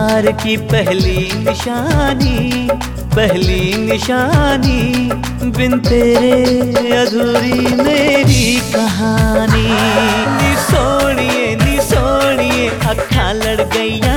प्यार की पहली निशानी पहली निशानी बिन तेरे अधूरी मेरी कहानी। नी सोनिए नी सोनिए, अखा लड़ गईया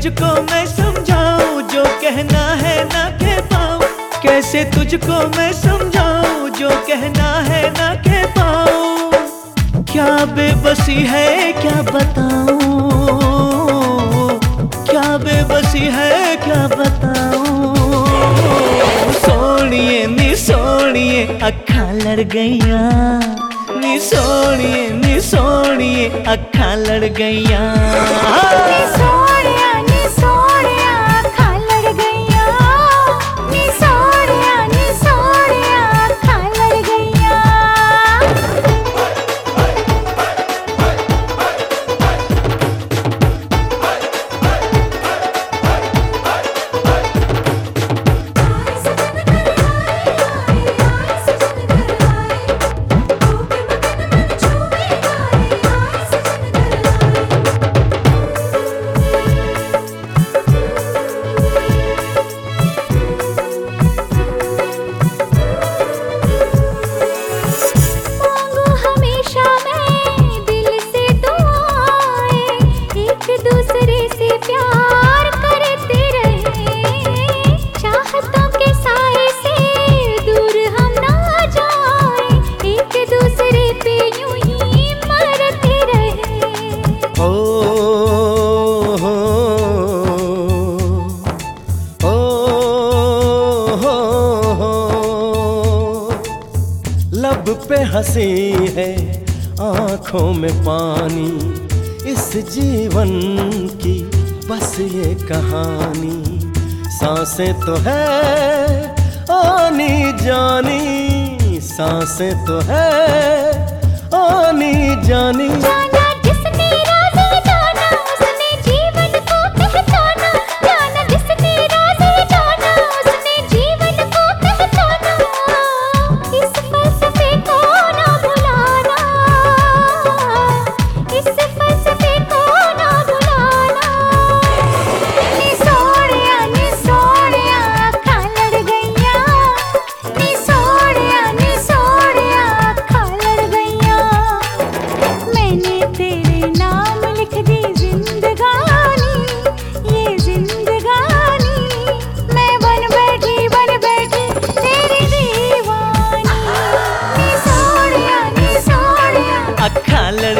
तुझको मैं समझाऊं, जो कहना है ना कह पाऊँ कैसे तुझको मैं समझाऊं, जो कहना है ना कह पाऊँ क्या बेबसी है, क्या बताऊँ? क्या बेबसी है, क्या बताऊँ? सोनिए, नी सोनिए अखा लड़ गईया। नी सोनिए नी सोनिए अखा लड़ गईया। हँसी है आँखों में पानी इस जीवन की बस ये कहानी। साँसें तो है आनी जानी, साँसें तो है आनी जानी।